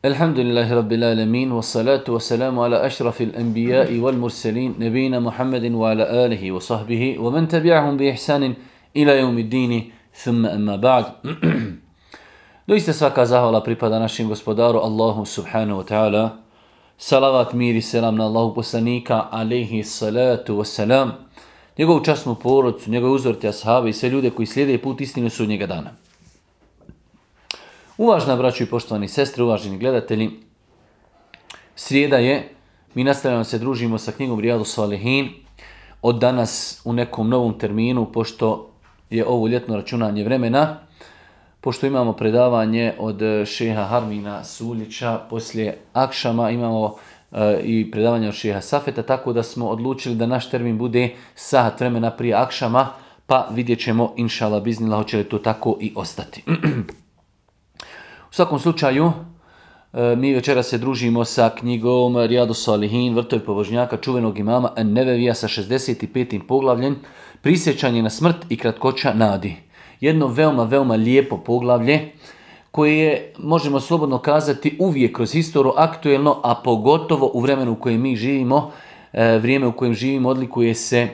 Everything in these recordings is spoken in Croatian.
الحمد لله رب العالمين والصلاة والسلام على أشرف الأنبياء والمرسلين نبينا محمد وعلى آله وصحبه ومن تبعهم بإحسان إلى يوم الدين. ثم أما بعد. دويست سواكا زهولا بريبادا ناشين غسبدارو الله سبحانه وتعالى صلوات ميري سلام الله بسانيكا عليه الصلاة والسلام نيغو جسمو بورد نيغو وزورتي أصحابي سلودة كوي سليدة بوت إستنسو نيغا دانا Uvažna braću i poštovani sestre, uvaženi gledatelji, srijeda je, mi nastavljamo se družimo sa knjigom Rijadu Salihin, od danas u nekom novom terminu, pošto je ovo ljetno računanje vremena, pošto imamo predavanje od šeha Harmina Suljića, poslije Akšama imamo e, i predavanje od šeha Safeta, tako da smo odlučili da naš termin bude sahat vremena prije Akšama, pa vidjet ćemo, inšala biznila, hoće li to tako i ostati. U svakom slučaju, e, mi večera se družimo sa knjigom Rijadu Salihin, vrtoj pobožnjaka, čuvenog imama Nevevija sa 65. poglavljem, prisjećanje na smrt i kratkoća nadi. Jedno veoma, veoma lijepo poglavlje koje je, možemo slobodno kazati, uvijek kroz historiju aktuelno, a pogotovo u vremenu u kojem mi živimo, e, vrijeme u kojem živimo odlikuje se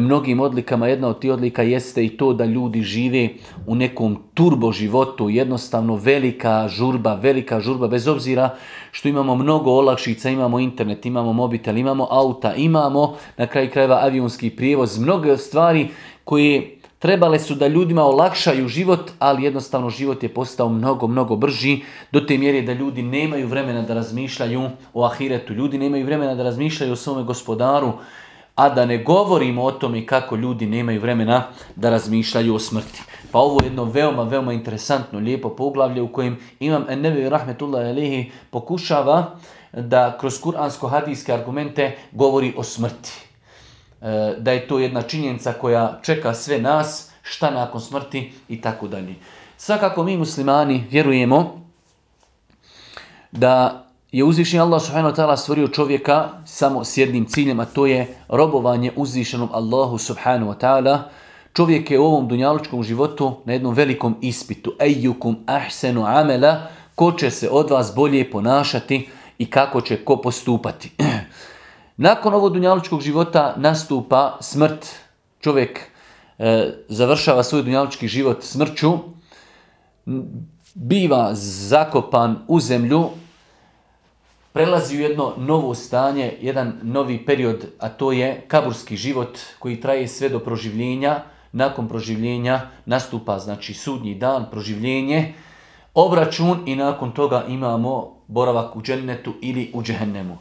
mnogim odlikama. Jedna od tih odlika jeste i to da ljudi žive u nekom turbo životu, jednostavno velika žurba, velika žurba, bez obzira što imamo mnogo olakšica, imamo internet, imamo mobitel, imamo auta, imamo na kraju krajeva avionski prijevoz, mnoge stvari koje trebale su da ljudima olakšaju život, ali jednostavno život je postao mnogo, mnogo brži, do te mjere da ljudi nemaju vremena da razmišljaju o ahiretu, ljudi nemaju vremena da razmišljaju o svome gospodaru, a da ne govorimo o tome kako ljudi nemaju vremena da razmišljaju o smrti. Pa ovo je jedno veoma, veoma interesantno, lijepo poglavlje u kojem Imam Ennevi Rahmetullah Alihi pokušava da kroz kuransko-hadijske argumente govori o smrti. E, da je to jedna činjenica koja čeka sve nas, šta nakon smrti i tako dalje. Svakako mi muslimani vjerujemo da je uzvišen Allah subhanahu wa ta'ala stvorio čovjeka samo s jednim ciljem, a to je robovanje uzvišenom Allahu subhanahu wa ta'ala. Čovjek je u ovom dunjalučkom životu na jednom velikom ispitu. Ejukum ahsenu amela, ko će se od vas bolje ponašati i kako će ko postupati. Nakon ovog dunjalučkog života nastupa smrt. Čovjek e, završava svoj dunjalučki život smrću, biva zakopan u zemlju, prelazi u jedno novo stanje, jedan novi period, a to je kaburski život koji traje sve do proživljenja. Nakon proživljenja nastupa znači sudnji dan, proživljenje, obračun i nakon toga imamo boravak u džennetu ili u džehennemu.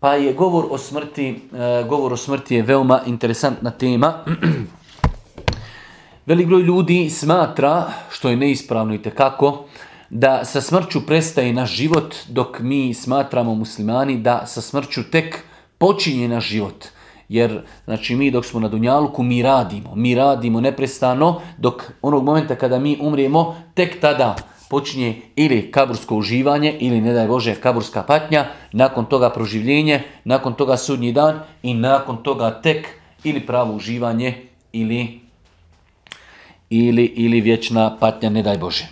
Pa je govor o smrti, e, govor o smrti je veoma interesantna tema. Velik broj ljudi smatra, što je neispravno i tekako, da sa smrću prestaje naš život, dok mi smatramo muslimani da sa smrću tek počinje naš život. Jer, znači, mi dok smo na Dunjaluku, mi radimo. Mi radimo neprestano, dok onog momenta kada mi umrijemo, tek tada počinje ili kabursko uživanje, ili, ne daj Bože, kaburska patnja, nakon toga proživljenje, nakon toga sudnji dan i nakon toga tek ili pravo uživanje, ili, ili, ili vječna patnja, ne daj Bože.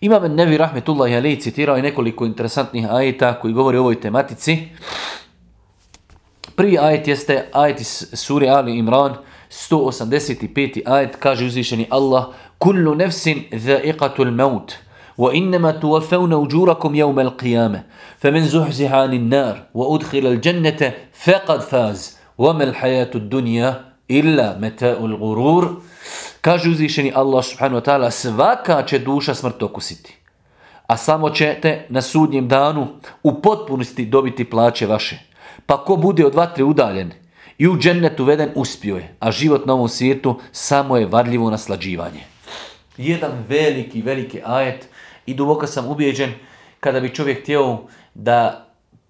Imam Nevi Rahmetullahi Ali citirao je nekoliko interesantnih ajeta koji govori o ovoj tematici. Prvi ajet jeste ajet iz suri Ali Imran, 185. ajet, kaže uzvišeni Allah, Kullu nefsin dha'iqatul maut, wa innama tuwafawna uđurakum jevme al-qiyame, famen zuhziha anin nar, wa udkhila al-jannete, faqad faz, wa mel hayatu dunja, illa meta'ul gurur. Kaže uzvišeni Allah subhanahu wa ta'ala, svaka će duša smrt okusiti. A samo ćete na sudnjem danu u potpunosti dobiti plaće vaše. Pa ko bude od vatre udaljen i u džennetu veden uspio je, a život na ovom svijetu samo je varljivo naslađivanje. Jedan veliki, veliki ajet i duboko sam ubijeđen kada bi čovjek htio da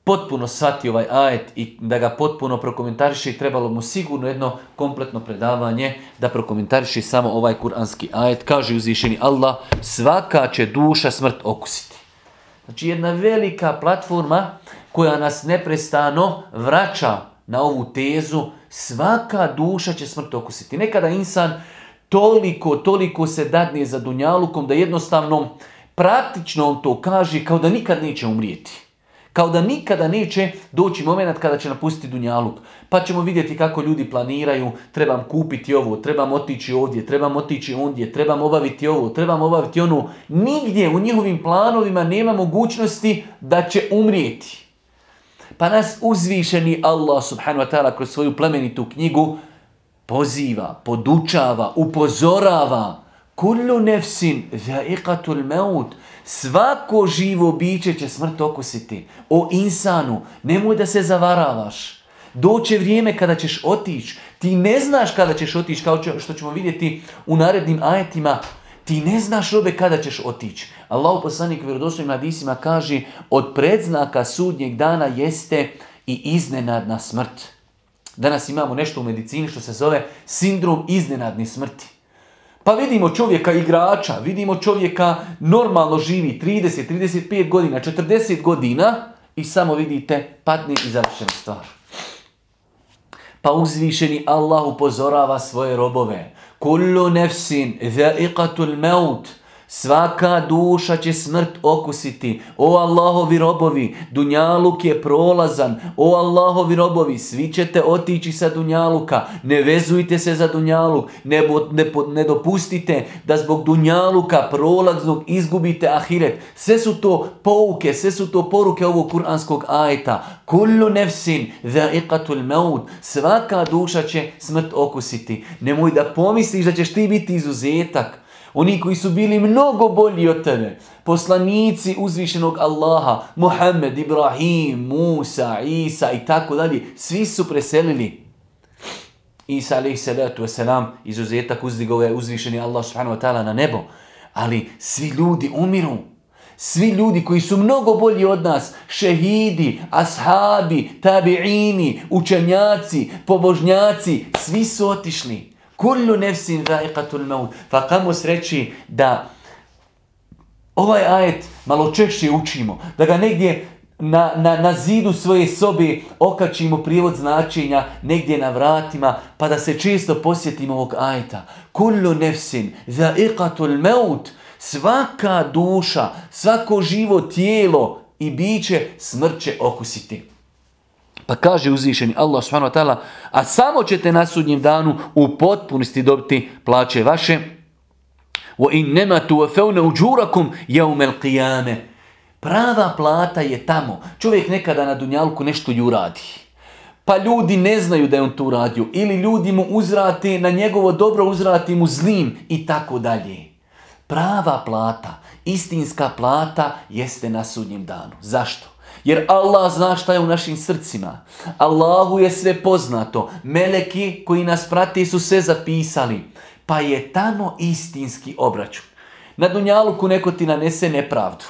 potpuno shvati ovaj ajet i da ga potpuno prokomentariše, trebalo mu sigurno jedno kompletno predavanje da prokomentariše samo ovaj kuranski ajet. Kaže uzvišeni Allah, svaka će duša smrt okusiti. Znači jedna velika platforma koja nas neprestano vraća na ovu tezu, svaka duša će smrt okusiti. Nekada insan toliko, toliko se dadne za dunjalukom da jednostavno praktično on to kaže kao da nikad neće umrijeti. Kao da nikada neće doći moment kada će napustiti Dunjaluk. Pa ćemo vidjeti kako ljudi planiraju, trebam kupiti ovo, trebam otići ovdje, trebam otići ondje, trebam obaviti ovo, trebam obaviti ono. Nigdje u njihovim planovima nema mogućnosti da će umrijeti. Pa nas uzvišeni Allah subhanahu wa ta'ala kroz svoju plemenitu knjigu poziva, podučava, upozorava. Kullu nefsin za'iqatul maut. Svako živo biće će smrt okusiti. O insanu, nemoj da se zavaravaš. Doće vrijeme kada ćeš otići. Ti ne znaš kada ćeš otići, kao što ćemo vidjeti u narednim ajetima. Ti ne znaš robe kada ćeš otići. Allah poslanik vjerodostojnim hadisima kaže od predznaka sudnjeg dana jeste i iznenadna smrt. Danas imamo nešto u medicini što se zove sindrom iznenadne smrti. Pa vidimo čovjeka igrača, vidimo čovjeka normalno živi 30, 35 godina, 40 godina i samo vidite padne i završena stvar. Pa uzvišeni Allah upozorava svoje robove. Kullu nefsin za'iqatul maut. Svaka duša će smrt okusiti. O Allahovi robovi, Dunjaluk je prolazan. O Allahovi robovi, svi ćete otići sa Dunjaluka. Ne vezujte se za Dunjaluk. Ne, ne, ne dopustite da zbog Dunjaluka prolaznog izgubite ahiret. Sve su to pouke, sve su to poruke ovog kuranskog ajeta. Kullu nefsin dha'iqatul maut. Svaka duša će smrt okusiti. Nemoj da pomisliš da ćeš ti biti izuzetak. Oni koji su bili mnogo bolji od tebe. Poslanici uzvišenog Allaha, Muhammed, Ibrahim, Musa, Isa i tako dalje. Svi su preselili. Isa alaih salatu wasalam, izuzetak uzdigao je uzvišeni Allah subhanahu wa ta'ala na nebo. Ali svi ljudi umiru. Svi ljudi koji su mnogo bolji od nas, šehidi, ashabi, tabiini, učenjaci, pobožnjaci, svi su otišli. Kullu nefsin za'iqatul maut. Pa kamo sreći da ovaj ajet malo češće učimo, da ga negdje na, na, na zidu svoje sobe okačimo prijevod značenja negdje na vratima, pa da se često posjetimo ovog ajeta. Kullu nefsin za'iqatul maut. Svaka duša, svako živo tijelo i biće smrt će okusiti. Pa kaže uzvišeni Allah subhanahu wa ta'ala, a samo ćete na sudnjem danu u potpunosti dobiti plaće vaše. Nema tuwafawna ujurakum yawm al-qiyamah. Prava plata je tamo. Čovjek nekada na dunjalku nešto ju radi. Pa ljudi ne znaju da je on tu radio. Ili ljudi mu uzrati, na njegovo dobro uzrati mu zlim i tako dalje. Prava plata, istinska plata jeste na sudnjem danu. Zašto? Jer Allah zna šta je u našim srcima. Allahu je sve poznato. Meleki koji nas prati su sve zapisali. Pa je tamo istinski obračun. Na Dunjaluku neko ti nanese nepravdu.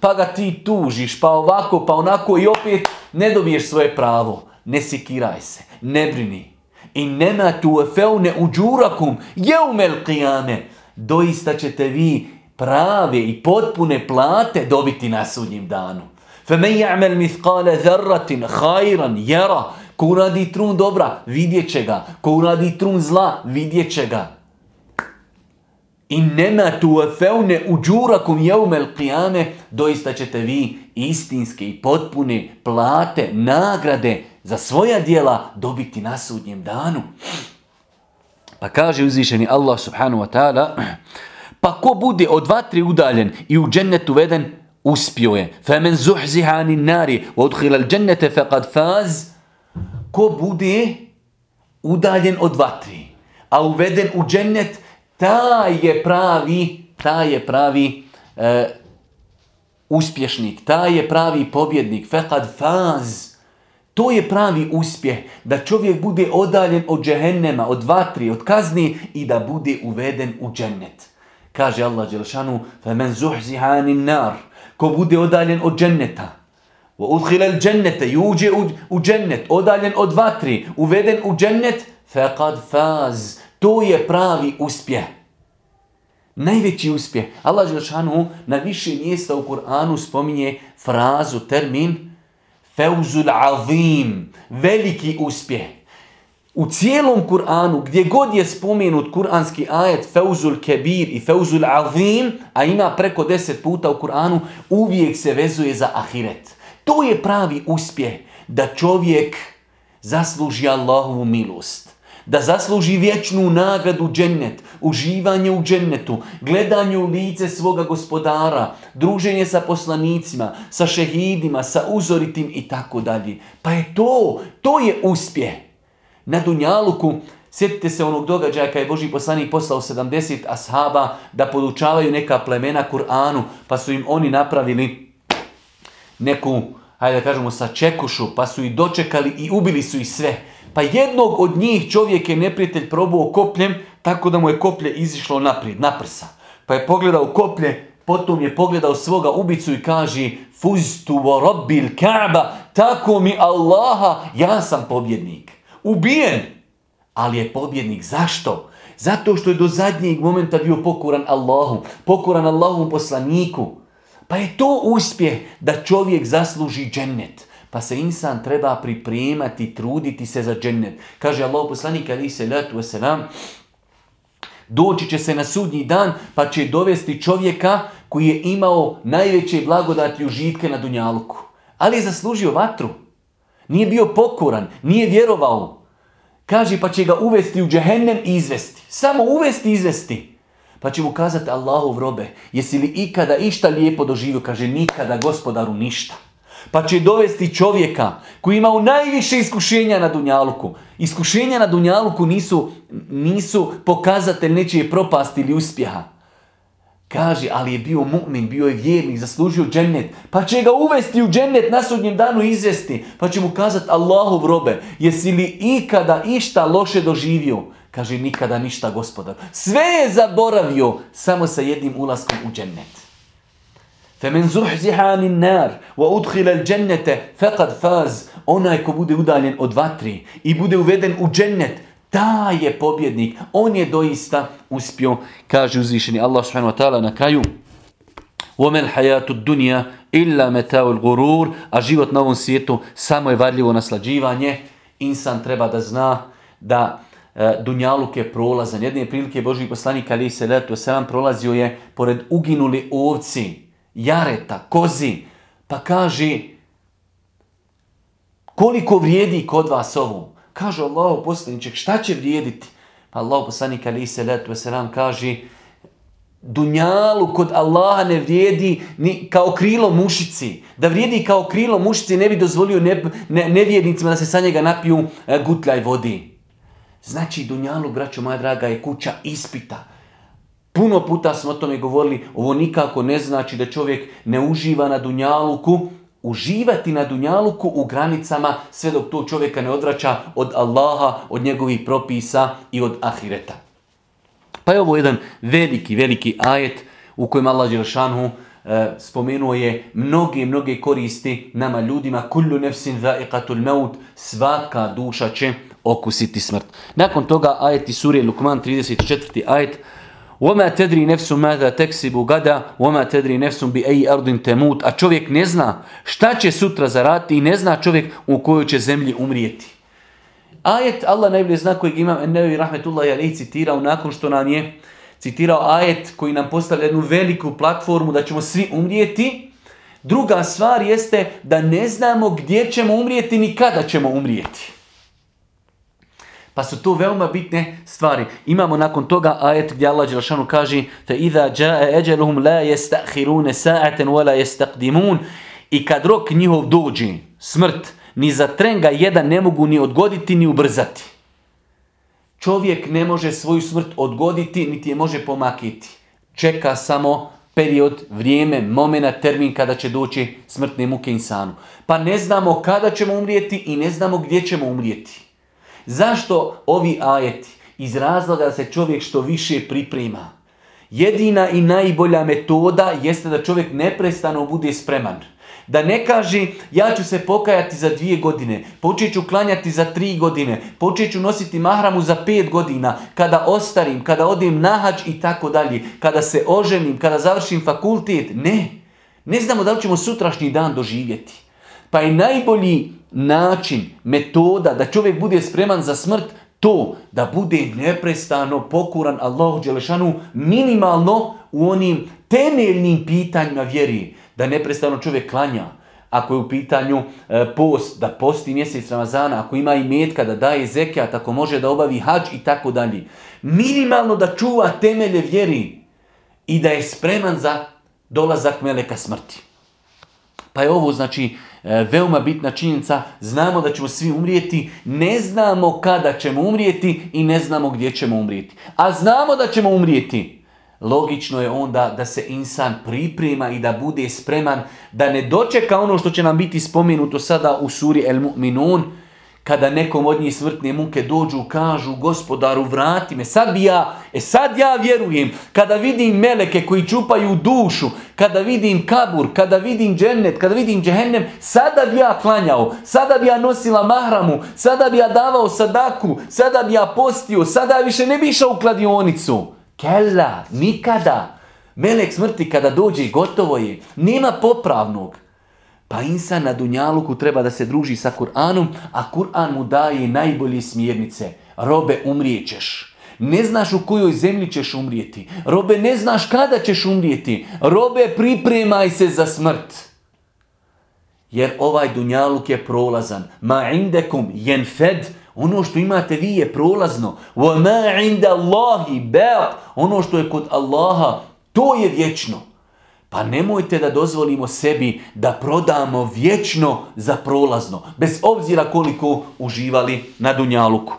Pa ga ti tužiš, pa ovako, pa onako i opet ne dobiješ svoje pravo. Ne sikiraj se, ne brini. I nema tu efeune uđurakum jeumel qiyame. Doista ćete vi prave i potpune plate dobiti na sudnjem danu. فَمَنْ يَعْمَلْ مِثْقَالَ ذَرَّةٍ خَيْرًا jera. Ko uradi trun dobra, vidjet će ga. Ko uradi trun zla, vidjet će ga. إِنَّمَا تُوَفَوْنَ tu يَوْمَ uđurakum doista ćete vi istinske i potpune plate, nagrade za svoja dijela dobiti na sudnjem danu. Pa kaže uzvišeni Allah subhanahu wa ta'ala, pa ko bude od vatri udaljen i u džennetu veden, uspio je. Femen zuhziha anin nari, odhila al džennete faqad faz. Ko bude udaljen od vatri, a uveden u džennet, taj je pravi, taj je pravi e, uspješnik, taj je pravi pobjednik, faqad faz. To je pravi uspjeh, da čovjek bude odaljen od džehennema, od vatri, od kazni i da bude uveden u džennet. Kaže Allah Đelšanu, فَمَنْ زُحْزِهَا عَنِ nar ko bude odaljen od dženneta. Udkhila al-jannata yuji u džennet, odaljen od vatri, uveden u džennet, faqad faz. To je pravi uspjeh. Najveći uspjeh. Allah Đelšanu na više mjesta u Kur'anu spominje frazu, termin, feuzul azim, veliki uspjeh. U cijelom Kur'anu, gdje god je spomenut kuranski ajet Feuzul Kebir i Feuzul Azim, a ima preko deset puta u Kur'anu, uvijek se vezuje za ahiret. To je pravi uspjeh, da čovjek zasluži Allahovu milost. Da zasluži vječnu nagradu džennet, uživanje u džennetu, gledanje u lice svoga gospodara, druženje sa poslanicima, sa šehidima, sa uzoritim i tako dalje. Pa je to, to je uspjeh. Na Dunjaluku, sjetite se onog događaja kada je Boži poslanik poslao 70 ashaba da podučavaju neka plemena Kur'anu, pa su im oni napravili neku, hajde da kažemo, sačekušu, pa su ih dočekali i ubili su ih sve. Pa jednog od njih čovjek je neprijatelj probao kopljem, tako da mu je koplje izišlo naprijed, na prsa. Pa je pogledao koplje, potom je pogledao svoga ubicu i kaže Fuztu wa rabbil ka'ba, tako mi Allaha, ja sam pobjednik. Ubijen, ali je pobjednik. Zašto? Zato što je do zadnjeg momenta bio pokoran Allahu, pokoran Allahovom poslaniku. Pa je to uspjeh da čovjek zasluži džennet. Pa se insan treba pripremati, truditi se za džennet. Kaže Allah poslanik ali se letu wasalam, doći će se na sudnji dan pa će dovesti čovjeka koji je imao najveće blagodati užitke na Dunjaluku. Ali je zaslužio vatru. Nije bio pokoran, nije vjerovao. Kaže pa će ga uvesti u džehennem i izvesti. Samo uvesti i izvesti. Pa će mu kazati Allahov robe, jesi li ikada išta lijepo doživio? Kaže nikada gospodaru ništa. Pa će dovesti čovjeka koji ima u najviše iskušenja na Dunjaluku. Iskušenja na Dunjaluku nisu, nisu pokazatelj nečije propasti ili uspjeha. Kaže, ali je bio mu'min, bio je vjernik, zaslužio džennet. Pa će ga uvesti u džennet na sudnjem danu izvesti. Pa će mu kazati Allahov robe, jesi li ikada išta loše doživio? Kaže, nikada ništa gospodar. Sve je zaboravio samo sa jednim ulaskom u džennet. Zuhziha anin nar, wa udkhila al-jannata faqad faz. Onaj ko bude udaljen od vatri i bude uveden u džennet, taj je pobjednik. On je doista uspio, kaže uzvišeni Allah subhanahu wa ta'ala na kraju. وَمَا الْحَيَاتُ الدُّنْيَا إِلَّا مَتَاُ الْغُرُورِ A život na ovom svijetu samo je varljivo naslađivanje. Insan treba da zna da e, Dunjaluk je prolazan. Jedne prilike Boži poslanik Ali se letu selam prolazio je pored uginuli ovci, jareta, kozi. Pa kaže koliko vrijedi kod vas ovo? Kaže Allah poslaniček, šta će vrijediti? Pa Allah poslanik ali se letu selam kaže, Dunjalu kod Allaha ne vrijedi ni kao krilo mušici. Da vrijedi kao krilo mušici ne bi dozvolio ne, ne, nevjernicima da se sa njega napiju e, gutljaj vodi. Znači Dunjalu, braćo moja draga, je kuća ispita. Puno puta smo o tome govorili, ovo nikako ne znači da čovjek ne uživa na Dunjaluku, uživati na dunjaluku u granicama sve dok to čovjeka ne odvraća od Allaha, od njegovih propisa i od ahireta. Pa je ovo jedan veliki, veliki ajet u kojem Allah Đelšanhu e, spomenuo je mnoge, mnoge koristi nama ljudima. Kullu nefsin za'iqatul maut, svaka duša će okusiti smrt. Nakon toga ajet surije Lukman 34. ajet وَمَا تَدْرِي نَفْسُ مَاذَا تَكْسِبُ غَدَا وَمَا تَدْرِي نَفْسُ بِأَيِّ أَرْضٍ تَمُوتُ A čovjek ne zna šta će sutra zaraditi i ne zna čovjek u kojoj će zemlji umrijeti. Ajet Allah najbolje zna kojeg imam Ennevi Rahmetullahi Ali citirao nakon što nam je citirao ajet koji nam postavlja jednu veliku platformu da ćemo svi umrijeti. Druga stvar jeste da ne znamo gdje ćemo umrijeti ni kada ćemo umrijeti. Pa su to veoma bitne stvari. Imamo nakon toga ajet gdje Allah Đelšanu kaže jaa ajaluhum la yastakhiruna sa'atan wa la yastaqdimun i kad rok njihov dođe, smrt, ni za trenga jedan ne mogu ni odgoditi ni ubrzati. Čovjek ne može svoju smrt odgoditi, niti je može pomakiti. Čeka samo period, vrijeme, momena, termin kada će doći smrtne muke insanu. Pa ne znamo kada ćemo umrijeti i ne znamo gdje ćemo umrijeti. Zašto ovi ajeti? Iz razloga da se čovjek što više priprema. Jedina i najbolja metoda jeste da čovjek neprestano bude spreman. Da ne kaže ja ću se pokajati za dvije godine, počet ću klanjati za tri godine, počet ću nositi mahramu za pet godina, kada ostarim, kada odem na hađ i tako dalje, kada se oženim, kada završim fakultet. Ne, ne znamo da li ćemo sutrašnji dan doživjeti. Pa je najbolji način, metoda da čovjek bude spreman za smrt To da bude neprestano pokuran Allahu Đelešanu minimalno u onim temeljnim pitanjima vjeri. Da neprestano čovjek klanja, ako je u pitanju e, post, da posti mjesec Ramazana, ako ima i metka, da daje zekijat, ako može da obavi hađ i tako dalje. Minimalno da čuva temelje vjeri i da je spreman za dolazak meleka smrti. Pa je ovo znači e, veoma bitna činjenica, znamo da ćemo svi umrijeti, ne znamo kada ćemo umrijeti i ne znamo gdje ćemo umrijeti. A znamo da ćemo umrijeti. Logično je onda da se insan priprema i da bude spreman, da ne dočeka ono što će nam biti spomenuto sada u suri El Mu'minun, kada nekom od njih smrtne muke dođu, kažu gospodaru vrati me, sad bi ja, e sad ja vjerujem, kada vidim meleke koji čupaju dušu, kada vidim kabur, kada vidim džennet, kada vidim džehennem, sada bi ja klanjao, sada bi ja nosila mahramu, sada bi ja davao sadaku, sada bi ja postio, sada više ne bi išao u kladionicu. Kella, nikada. Melek smrti kada dođe gotovo je. Nema popravnog. Pa insan na Dunjaluku treba da se druži sa Kur'anom, a Kur'an mu daje najbolje smjernice. Robe, umrijećeš. Ne znaš u kojoj zemlji ćeš umrijeti. Robe, ne znaš kada ćeš umrijeti. Robe, pripremaj se za smrt. Jer ovaj Dunjaluk je prolazan. Ma indekum jenfed. Ono što imate vi je prolazno. Wa ma inda Allahi Ono što je kod Allaha, to je vječno. Pa nemojte da dozvolimo sebi da prodamo vječno za prolazno. Bez obzira koliko uživali na Dunjaluku.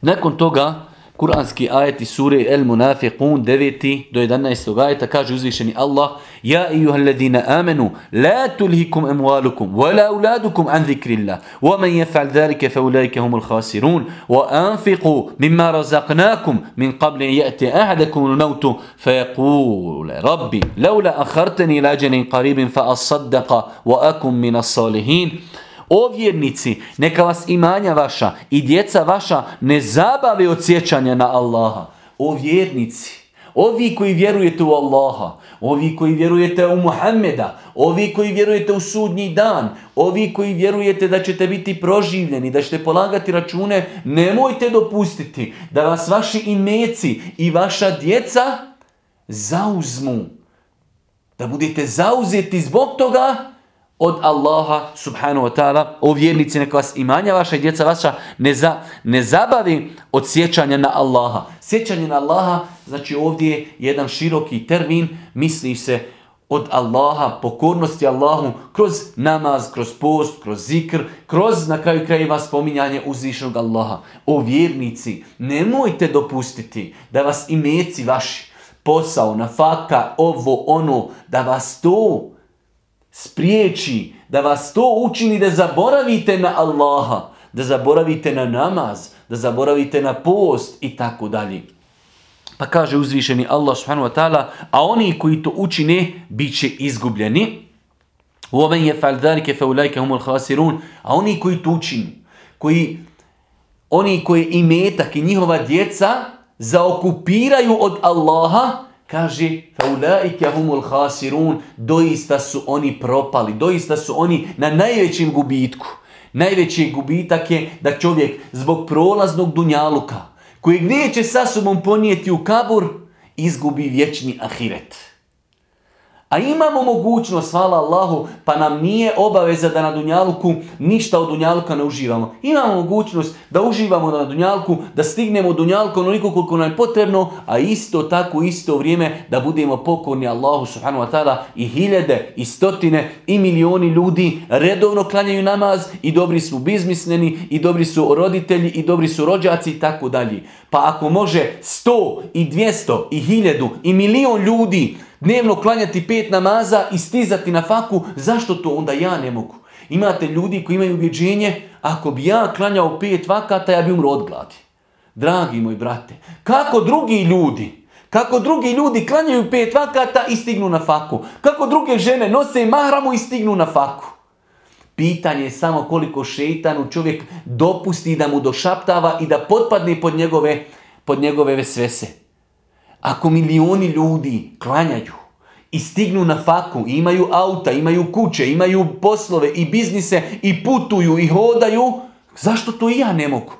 Nakon toga Kur'anski ajeti sure El Munafiqun 9. do 11. ajeta kaže uzvišeni Allah Ja ejuha alladhina amanu la tulhikum amwalukum wa la auladukum an dhikrillah wa man yaf'al dhalika fa ulaika humul khasirun wa anfiqu mimma razaqnakum min qabli ya'ti ahadakum al-maut fa yaqul rabbi laula akhartani ila ajalin qaribin fa asaddaqa wa akum min as-salihin O vjernici, neka vas imanja vaša i djeca vaša ne zabave od sjećanja na Allaha. O vjernici, ovi koji vjerujete u Allaha, ovi koji vjerujete u Muhammeda, ovi koji vjerujete u sudnji dan, ovi koji vjerujete da ćete biti proživljeni, da ćete polagati račune, nemojte dopustiti da vas vaši imeci i vaša djeca zauzmu. Da budete zauzeti zbog toga od Allaha subhanahu wa ta'ala. O vjernici neka vas imanja vaša i djeca vaša ne, za, ne zabavi od sjećanja na Allaha. Sjećanje na Allaha znači ovdje je jedan široki termin, misli se od Allaha, pokornosti Allahu, kroz namaz, kroz post, kroz zikr, kroz na kraju krajeva spominjanje uzvišnog Allaha. O vjernici, nemojte dopustiti da vas imeci vaši, posao, nafaka, ovo, ono, da vas to spriječi, da vas to učini da zaboravite na Allaha, da zaboravite na namaz, da zaboravite na post i tako dalje. Pa kaže uzvišeni Allah subhanahu wa ta'ala, a oni koji to učine, bit će izgubljeni. وَمَنْ يَفَعْلْ ذَلِكَ فَأُولَيْكَ هُمُ الْخَاسِرُونَ A oni koji to učinu, koji, oni koji imetak i njihova djeca zaokupiraju od Allaha, Kaže, faulaike humul khasirun, doista su oni propali, doista su oni na najvećem gubitku. Najveći gubitak je da čovjek zbog prolaznog dunjaluka, kojeg neće sa sobom ponijeti u kabur, izgubi vječni ahiret. A imamo mogućnost, hvala Allahu, pa nam nije obaveza da na Dunjaluku ništa od Dunjaluka ne uživamo. Imamo mogućnost da uživamo na Dunjaluku, da stignemo Dunjaluku onoliko koliko nam je potrebno, a isto tako isto vrijeme da budemo pokorni Allahu subhanahu wa ta'ala i hiljade i stotine i milioni ljudi redovno klanjaju namaz i dobri su bizmisneni i dobri su roditelji i dobri su rođaci i tako dalje. Pa ako može sto i dvijesto i hiljadu i milion ljudi dnevno klanjati pet namaza i stizati na faku, zašto to onda ja ne mogu? Imate ljudi koji imaju ubjeđenje, ako bi ja klanjao pet vakata, ja bi umro od gladi. Dragi moj brate, kako drugi ljudi, kako drugi ljudi klanjaju pet vakata i stignu na faku? Kako druge žene nose mahramu i stignu na faku? Pitanje je samo koliko šeitanu čovjek dopusti da mu došaptava i da potpadne pod njegove, pod njegove vesvese. Ako milioni ljudi klanjaju i stignu na faku, imaju auta, imaju kuće, imaju poslove i biznise i putuju i hodaju, Zašto to i ja ne mogu?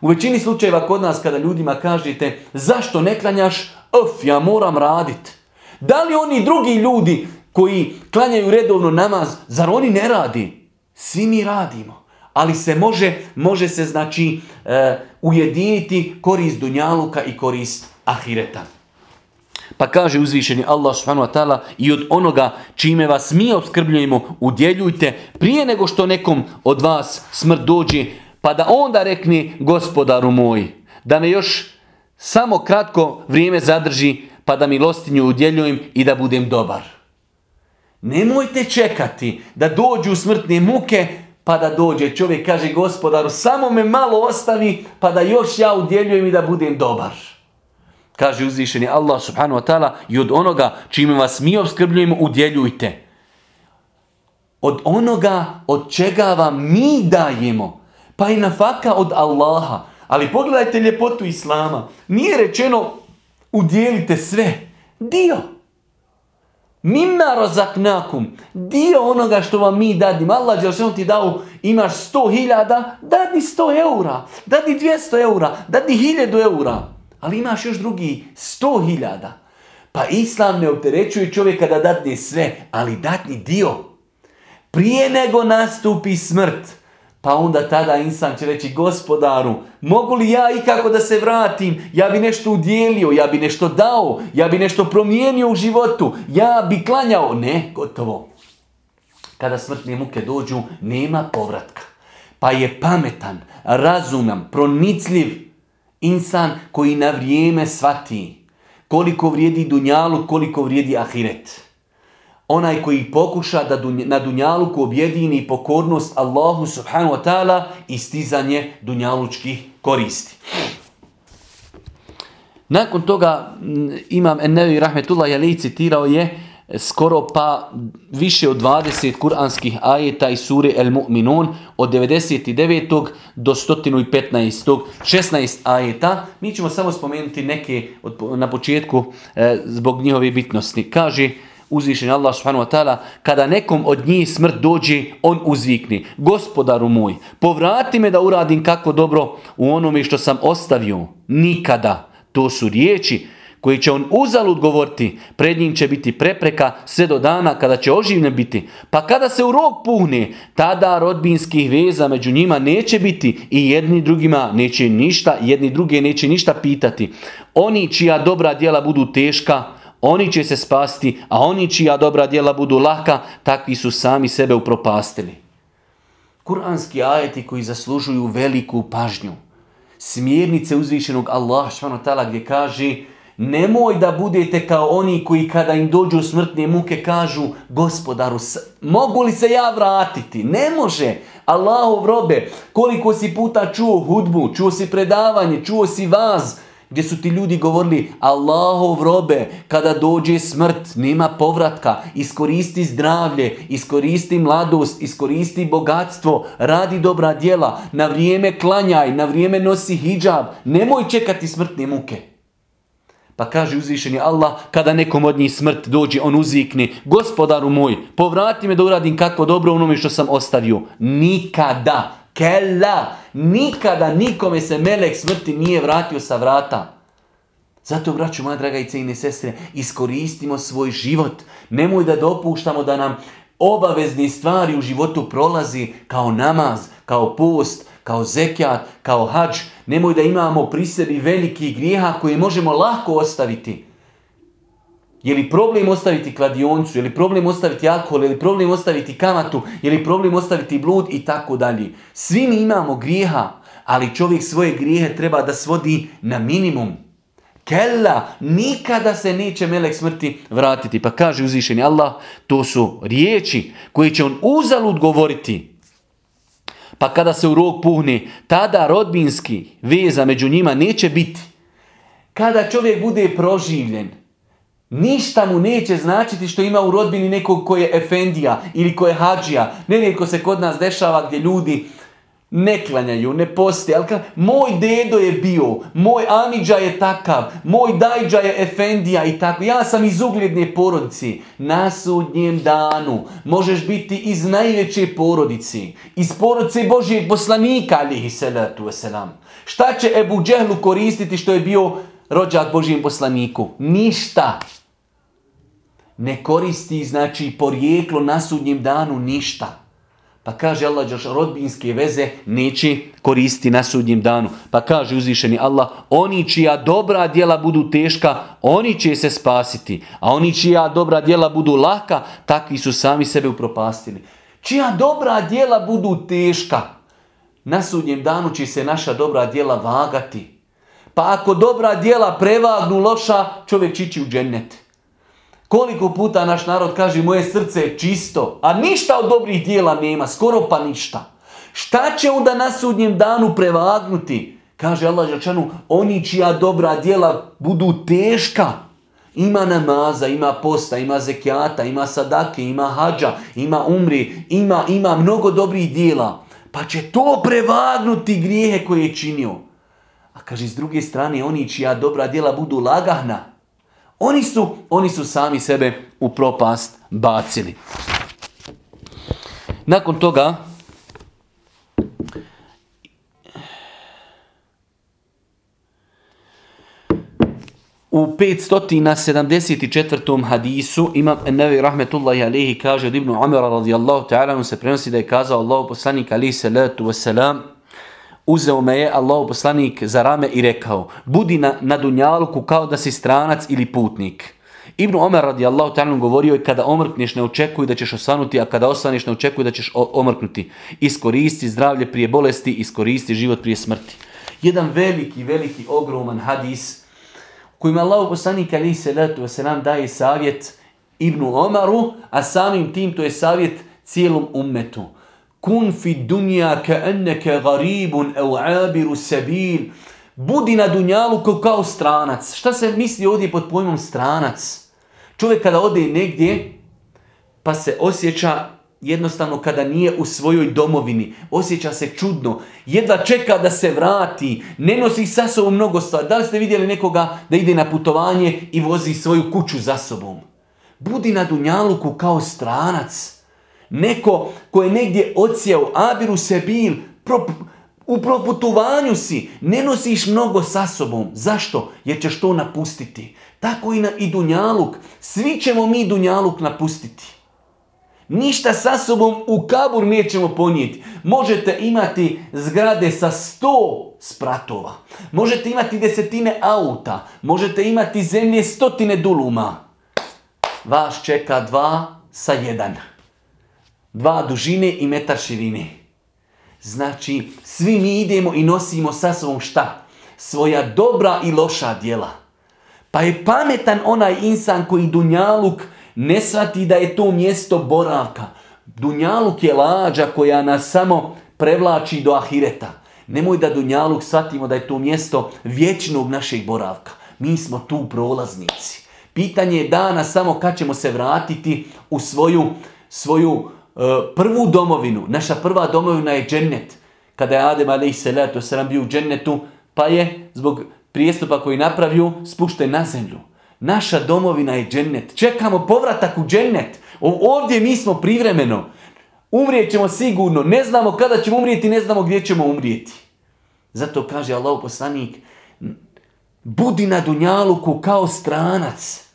U većini slučajeva kod nas kada ljudima kažete zašto ne klanjaš, of, ja moram radit. Da li oni drugi ljudi koji klanjaju redovno namaz, zar oni ne radi? Svi mi radimo. Ali se može, može se znači e, ujediniti korist Dunjaluka i korist Ahireta. Pa kaže uzvišeni Allah subhanahu wa ta'ala i od onoga čime vas mi obskrbljujemo udjeljujte prije nego što nekom od vas smrt dođe pa da onda rekne gospodaru moj da me još samo kratko vrijeme zadrži pa da milostinju udjeljujem i da budem dobar. Nemojte čekati da dođu smrtne muke pa da dođe čovjek kaže gospodaru samo me malo ostavi pa da još ja udjeljujem i da budem dobar. Kaže uzvišeni Allah subhanahu wa ta'ala i od onoga čime vas mi obskrbljujemo udjeljujte. Od onoga od čega vam mi dajemo. Pa i nafaka od Allaha. Ali pogledajte ljepotu Islama. Nije rečeno udjelite sve. Dio. Mimma rozaknakum. Dio onoga što vam mi dadim. Allah Đelšanu ti dao, imaš 100 hiljada, dadi 100 eura. Dadi 200 eura. Dadi 1000 eura. Ali imaš još drugi 100 hiljada. Pa Islam ne opterećuje čovjeka da dadne sve, ali dadni dio. Prije nego nastupi smrt, pa onda tada insan će reći gospodaru, mogu li ja ikako da se vratim? Ja bi nešto udjelio, ja bi nešto dao, ja bi nešto promijenio u životu, ja bi klanjao. Ne, gotovo. Kada smrtne muke dođu, nema povratka. Pa je pametan, razuman, pronicljiv insan koji na vrijeme svati koliko vrijedi dunjalu, koliko vrijedi ahiret onaj koji pokuša da na dunjaluku objedini pokornost Allahu subhanahu wa ta'ala i stizanje dunjalučkih koristi. Nakon toga imam Ennevi Rahmetullah Jali citirao je skoro pa više od 20 kuranskih ajeta iz sure El Mu'minun od 99. do 115. 16 ajeta. Mi ćemo samo spomenuti neke na početku e, zbog njihove bitnosti. Kaže uzvišen Allah subhanahu wa ta'ala, kada nekom od njih smrt dođe, on uzvikni, gospodaru moj, povrati me da uradim kako dobro u onome što sam ostavio. Nikada. To su riječi koji će on uzalud govoriti, pred njim će biti prepreka sve do dana kada će oživljen biti. Pa kada se u rok puhne, tada rodbinskih veza među njima neće biti i jedni drugima neće ništa, jedni druge neće ništa pitati. Oni čija dobra djela budu teška, oni će se spasti, a oni čija dobra djela budu laka, takvi su sami sebe upropastili. Kuranski ajeti koji zaslužuju veliku pažnju. Smjernice uzvišenog Allah gdje kaže nemoj da budete kao oni koji kada im dođu smrtne muke kažu gospodaru mogu li se ja vratiti? Ne može. Allahov robe koliko si puta čuo hudbu, čuo si predavanje, čuo si vaz, gdje su ti ljudi govorili Allahov robe, kada dođe smrt, nema povratka, iskoristi zdravlje, iskoristi mladost, iskoristi bogatstvo, radi dobra djela, na vrijeme klanjaj, na vrijeme nosi hijab, nemoj čekati smrtne muke. Pa kaže uzvišeni Allah, kada nekom od njih smrt dođe, on uzvikne, gospodaru moj, povrati me da uradim kako dobro onome što sam ostavio. Nikada. Kella, nikada nikome se melek smrti nije vratio sa vrata. Zato, braću moja draga i cijene sestre, iskoristimo svoj život. Nemoj da dopuštamo da nam obavezni stvari u životu prolazi kao namaz, kao post, kao zekijat, kao hađ. Nemoj da imamo pri sebi veliki grijeha koji možemo lako ostaviti. Je li problem ostaviti kladioncu, je li problem ostaviti alkohol, je li problem ostaviti kamatu, je li problem ostaviti blud i tako dalje. Svi mi imamo grijeha, ali čovjek svoje grijehe treba da svodi na minimum. Kella, nikada se neće melek smrti vratiti. Pa kaže uzvišeni Allah, to su riječi koje će on uzalud govoriti. Pa kada se u rog puhne, tada rodbinski veza među njima neće biti. Kada čovjek bude proživljen, Ništa mu neće značiti što ima u rodbini nekog ko je efendija ili ko je hađija. Nerijetko se kod nas dešava gdje ljudi ne klanjaju, ne poste, ali moj dedo je bio, moj Amidža je takav, moj Dajđa je Efendija i tako. Ja sam iz ugledne porodici. Na sudnjem danu možeš biti iz najveće porodici, iz porodice Božijeg poslanika, alihi salatu wasalam. Šta će Ebu Džehlu koristiti što je bio rođak Božijem poslaniku? Ništa. Ne koristi, znači, porijeklo na sudnjem danu ništa. Pa kaže Allah, rodbinske veze neće koristiti na sudnjem danu. Pa kaže uzvišeni Allah, oni čija dobra djela budu teška, oni će se spasiti. A oni čija dobra djela budu laka, takvi su sami sebe upropastili. Čija dobra djela budu teška, na sudnjem danu će se naša dobra djela vagati. Pa ako dobra djela prevagnu loša, čovjek čići u džennet. Koliko puta naš narod kaže moje srce je čisto, a ništa od dobrih dijela nema, skoro pa ništa. Šta će onda na sudnjem danu prevagnuti? Kaže Allah Žačanu, oni čija dobra djela budu teška. Ima namaza, ima posta, ima zekijata, ima sadake, ima hađa, ima umri, ima, ima mnogo dobrih dijela. Pa će to prevagnuti grijehe koje je činio. A kaže, s druge strane, oni čija dobra djela budu lagahna, oni su, oni su sami sebe u propast bacili. Nakon toga, U 574. hadisu imam Nevi Rahmetullahi Alehi kaže od Ibnu Umara radijallahu ta'ala se prenosi da je kazao Allahu poslanik alihi salatu wasalam uzeo me je Allah poslanik za rame i rekao budi na, na dunjaluku kao da si stranac ili putnik. Ibn Omer radijallahu ta'ala govorio je kada omrkneš ne očekuj da ćeš osvanuti, a kada osvaneš ne očekuj da ćeš omrknuti. Iskoristi zdravlje prije bolesti, iskoristi život prije smrti. Jedan veliki, veliki, ogroman hadis kojim Allah poslanik ali se letu se nam daje savjet Ibnu Omaru, a samim tim to je savjet cijelom ummetu. Kun fi dunja ka enneke garibun au abiru sebil. Budi na dunjalu kao stranac. Šta se misli ovdje pod pojmom stranac? Čovjek kada ode negdje, pa se osjeća jednostavno kada nije u svojoj domovini, osjeća se čudno, jedva čeka da se vrati, ne nosi sa sobom mnogo stvari. Da li ste vidjeli nekoga da ide na putovanje i vozi svoju kuću za sobom? Budi na Dunjaluku kao stranac. Neko ko je negdje ocijao, abiru se bil, u proputovanju si, ne nosiš mnogo sa sobom. Zašto? Jer ćeš to napustiti. Tako i, na, i Dunjaluk. Svi ćemo mi Dunjaluk napustiti. Ništa sa sobom u kabur nećemo ponijeti. Možete imati zgrade sa sto spratova. Možete imati desetine auta. Možete imati zemlje stotine duluma. Vas čeka dva sa jedan. Dva dužine i metar širine. Znači, svi mi idemo i nosimo sa sobom šta? Svoja dobra i loša djela. Pa je pametan onaj insan koji dunjaluk ne shvati da je to mjesto boravka. Dunjaluk je lađa koja nas samo prevlači do ahireta. Nemoj da Dunjaluk shvatimo da je to mjesto vječnog našeg boravka. Mi smo tu prolaznici. Pitanje je dana samo kad ćemo se vratiti u svoju, svoju prvu domovinu. Naša prva domovina je džennet. Kada je Adem a.s. bio u džennetu, pa je zbog prijestupa koji napravio spušten na zemlju. Naša domovina je džennet. Čekamo povratak u džennet. Ovdje mi smo privremeno. Umrijet ćemo sigurno. Ne znamo kada ćemo umrijeti, ne znamo gdje ćemo umrijeti. Zato kaže Allah poslanik, budi na Dunjaluku kao stranac,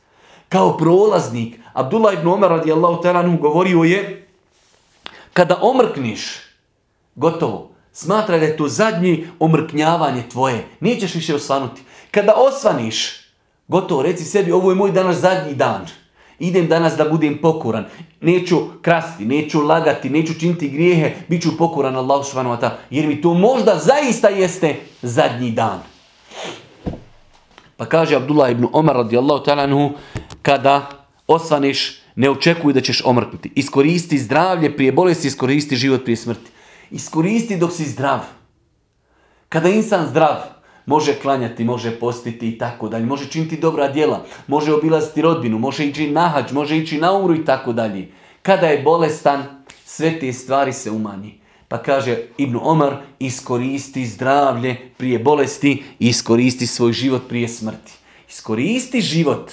kao prolaznik. Abdullah ibn Omar radijallahu ta'ala govorio je, kada omrkniš, gotovo, smatraj da je to zadnji omrknjavanje tvoje. Nećeš više osvanuti. Kada osvaniš, Gotovo, reci sebi, ovo je moj danas zadnji dan. Idem danas da budem pokoran. Neću krasti, neću lagati, neću činiti grijehe, bit ću pokoran Allah subhanahu jer mi to možda zaista jeste zadnji dan. Pa kaže Abdullah ibn Omar radijallahu ta'ala kada osvaniš, ne očekuj da ćeš omrknuti. Iskoristi zdravlje prije bolesti, iskoristi život prije smrti. Iskoristi dok si zdrav. Kada insan zdrav, može klanjati, može postiti i tako dalje, može činiti dobra djela, može obilaziti rodbinu, može ići na hađ, može ići na umru i tako dalje. Kada je bolestan, sve te stvari se umanji. Pa kaže Ibn Omar, iskoristi zdravlje prije bolesti, iskoristi svoj život prije smrti. Iskoristi život.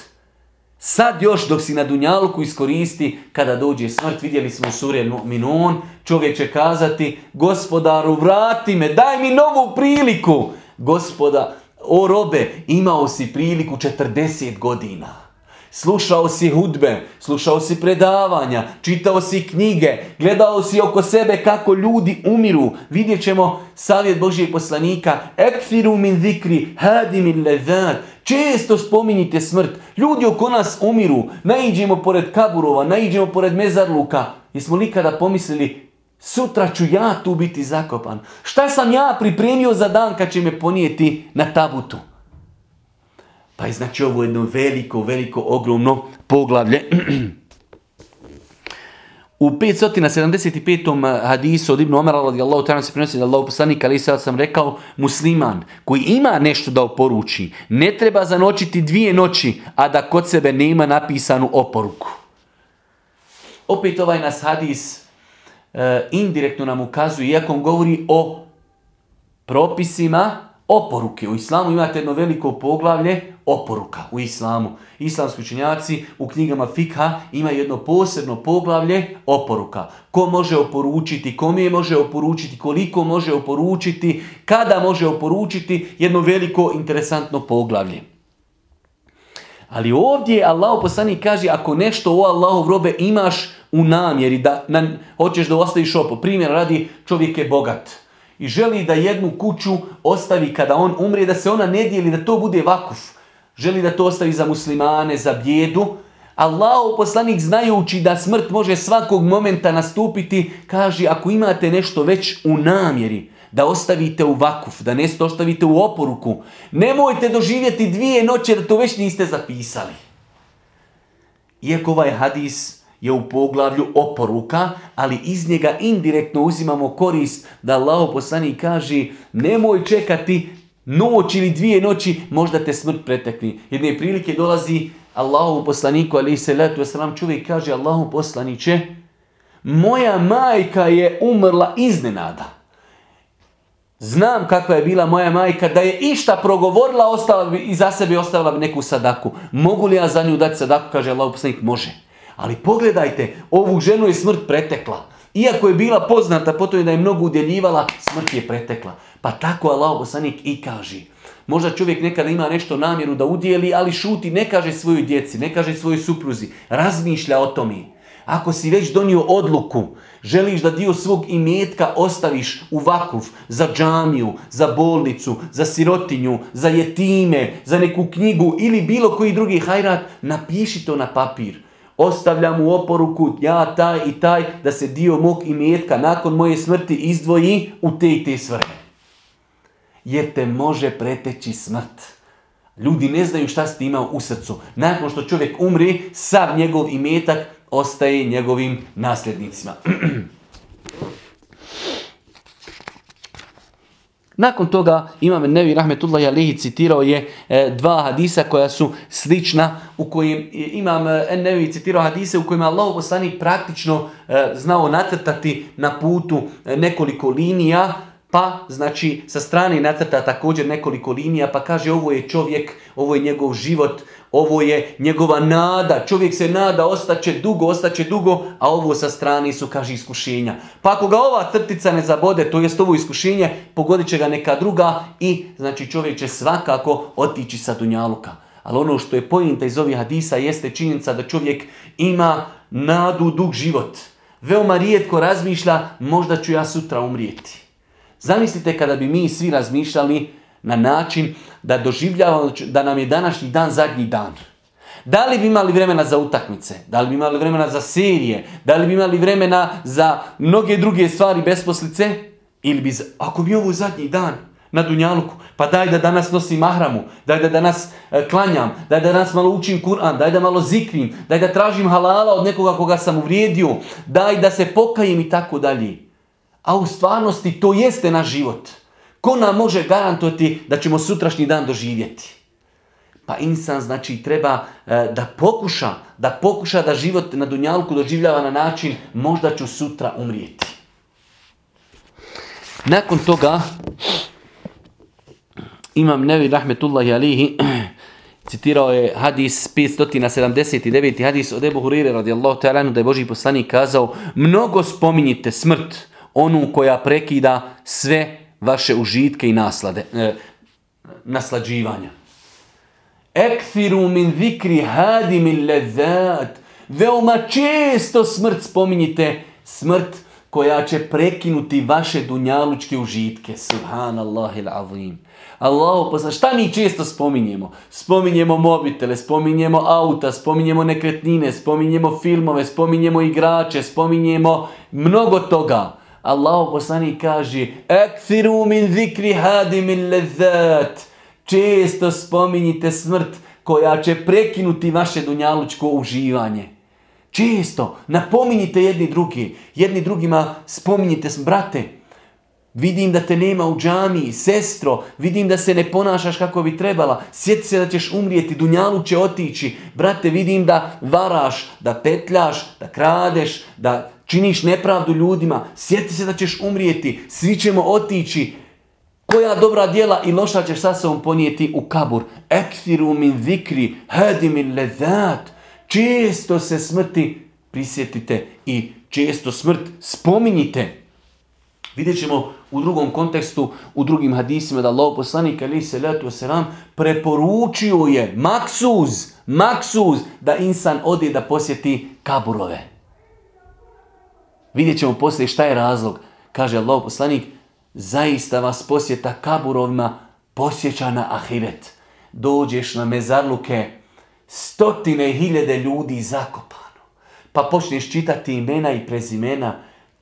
Sad još dok si na Dunjaluku iskoristi, kada dođe smrt, vidjeli smo sure Minun, čovjek će kazati, gospodaru vrati me, daj mi novu priliku. Gospoda, o robe, imao si priliku 40 godina. Slušao si hudbe, slušao si predavanja, čitao si knjige, gledao si oko sebe kako ljudi umiru. Vidjet ćemo savjet Božijeg poslanika. Ekfiru min zikri, hadi min lezat. Često spominjite smrt. Ljudi oko nas umiru. Naiđemo pored kaburova, naiđemo pored mezarluka. Jesmo li kada pomislili, sutra ću ja tu biti zakopan. Šta sam ja pripremio za dan kad će me ponijeti na tabutu? Pa je znači ovo jedno veliko, veliko, ogromno poglavlje. U 575. hadisu od Ibn Omara radijallahu ta'ala se prenosi da Allah poslanik ali sad sam rekao musliman koji ima nešto da oporuči ne treba zanočiti dvije noći a da kod sebe nema napisanu oporuku. Opet ovaj nas hadis e, indirektno nam ukazuje iako on govori o propisima oporuke. U islamu imate jedno veliko poglavlje oporuka u islamu. Islamski učenjaci u knjigama Fikha imaju jedno posebno poglavlje oporuka. Ko može oporučiti, kome je može oporučiti, koliko može oporučiti, kada može oporučiti, jedno veliko interesantno poglavlje. Ali ovdje Allah poslanik kaže ako nešto o Allahu robe imaš u namjeri da na, hoćeš da ostaviš opo. Primjer radi čovjek je bogat i želi da jednu kuću ostavi kada on umre, da se ona ne dijeli, da to bude vakuf želi da to ostavi za muslimane, za bjedu. Allah poslanik znajući da smrt može svakog momenta nastupiti, kaže ako imate nešto već u namjeri, da ostavite u vakuf, da nešto ostavite u oporuku, nemojte doživjeti dvije noće da to već niste zapisali. Iako ovaj hadis je u poglavlju oporuka, ali iz njega indirektno uzimamo korist da Allah poslanik kaže nemoj čekati noć ili dvije noći, možda te smrt pretekni. Jedne prilike dolazi Allahu poslaniku, ali se letu wasalam, čovjek kaže Allahu poslaniće, moja majka je umrla iznenada. Znam kakva je bila moja majka, da je išta progovorila, ostala bi i za sebe ostavila bi neku sadaku. Mogu li ja za nju dati sadaku? Kaže Allahu poslanik, može. Ali pogledajte, ovu ženu je smrt pretekla. Iako je bila poznata po da je mnogo udjeljivala, smrt je pretekla. Pa tako Allah poslanik i kaže. Možda čovjek nekada ima nešto namjeru da udjeli, ali šuti, ne kaže svojoj djeci, ne kaže svojoj supruzi. Razmišlja o tome. Ako si već donio odluku, želiš da dio svog imetka ostaviš u vakuf, za džamiju, za bolnicu, za sirotinju, za jetime, za neku knjigu ili bilo koji drugi hajrat, napiši to na papir. Ostavljam u oporuku ja taj i taj da se dio mog imetka nakon moje smrti izdvoji u te i te svrhe jer te može preteći smrt. Ljudi ne znaju šta si imao u srcu. Nakon što čovjek umri, sav njegov imetak ostaje njegovim nasljednicima. Nakon toga Imam Nevi Rahmetullah Alihi citirao je e, dva hadisa koja su slična u kojim Imam e, Nevi citirao hadise u kojima Allah poslanik praktično e, znao nacrtati na putu nekoliko linija pa, znači, sa strane nacrta također nekoliko linija, pa kaže ovo je čovjek, ovo je njegov život, ovo je njegova nada. Čovjek se nada, ostaće dugo, ostaće dugo, a ovo sa strane su, kaže, iskušenja. Pa ako ga ova crtica ne zabode, to jest ovo iskušenje, pogodit će ga neka druga i, znači, čovjek će svakako otići sa dunjaluka. Ali ono što je pojenta iz ovih hadisa jeste činjenica da čovjek ima nadu dug život. Veoma rijetko razmišlja, možda ću ja sutra umrijeti. Zamislite kada bi mi svi razmišljali na način da doživljavamo da nam je današnji dan zadnji dan. Da li bi imali vremena za utakmice? Da li bi imali vremena za serije? Da li bi imali vremena za mnoge druge stvari besposlice? Ili bi, ako bi ovo zadnji dan na Dunjaluku, pa daj da danas nosim mahramu, daj da danas e, klanjam, daj da danas malo učim Kur'an, daj da malo zikrim, daj da tražim halala od nekoga koga sam uvrijedio, daj da se pokajem i tako dalje. A u stvarnosti to jeste naš život. Ko nam može garantovati da ćemo sutrašnji dan doživjeti? Pa insan znači treba e, da pokuša, da pokuša da život na Dunjalku doživljava na način možda ću sutra umrijeti. Nakon toga, imam Nevi Rahmetullahi Alihi, citirao je hadis 579. hadis od Ebu Hurire radijallahu ta'ala da je Boži poslanik kazao mnogo spominjite smrt, onu koja prekida sve vaše užitke i naslade, e, naslađivanja. Ekfiru min zikri hadimi lezat. Veoma često smrt spominjite, smrt koja će prekinuti vaše dunjalučke užitke. Subhanallah il. Allahu posla, šta mi često spominjemo? Spominjemo mobitele, spominjemo auta, spominjemo nekretnine, spominjemo filmove, spominjemo igrače, spominjemo mnogo toga. Allahu poslanik kaže Ekfiru min zikri hadimin lezat. Često spominjite smrt koja će prekinuti vaše dunjalučko uživanje. Često napominjite jedni drugi, jedni drugima spominjite, brate, vidim da te nema u džamiji, sestro, vidim da se ne ponašaš kako bi trebala, sjeti se da ćeš umrijeti, dunjalu će otići, brate, vidim da varaš, da petljaš, da kradeš, da činiš nepravdu ljudima, sjeti se da ćeš umrijeti, svi ćemo otići, koja dobra djela i loša ćeš sa sobom ponijeti u kabur. Ekfiru min zikri, hedi min lezat. Često se smrti prisjetite i često smrt spominjite. Vidjet ćemo u drugom kontekstu, u drugim hadisima da Allah poslanik ali se letu selam preporučio je maksuz, maksuz da insan ode da posjeti kaburove. Vidjet ćemo poslije šta je razlog. Kaže Allah poslanik, zaista vas posjeta kaburovima posjeća na ahiret. Dođeš na mezarluke, stotine hiljade ljudi zakopano. Pa počneš čitati imena i prezimena,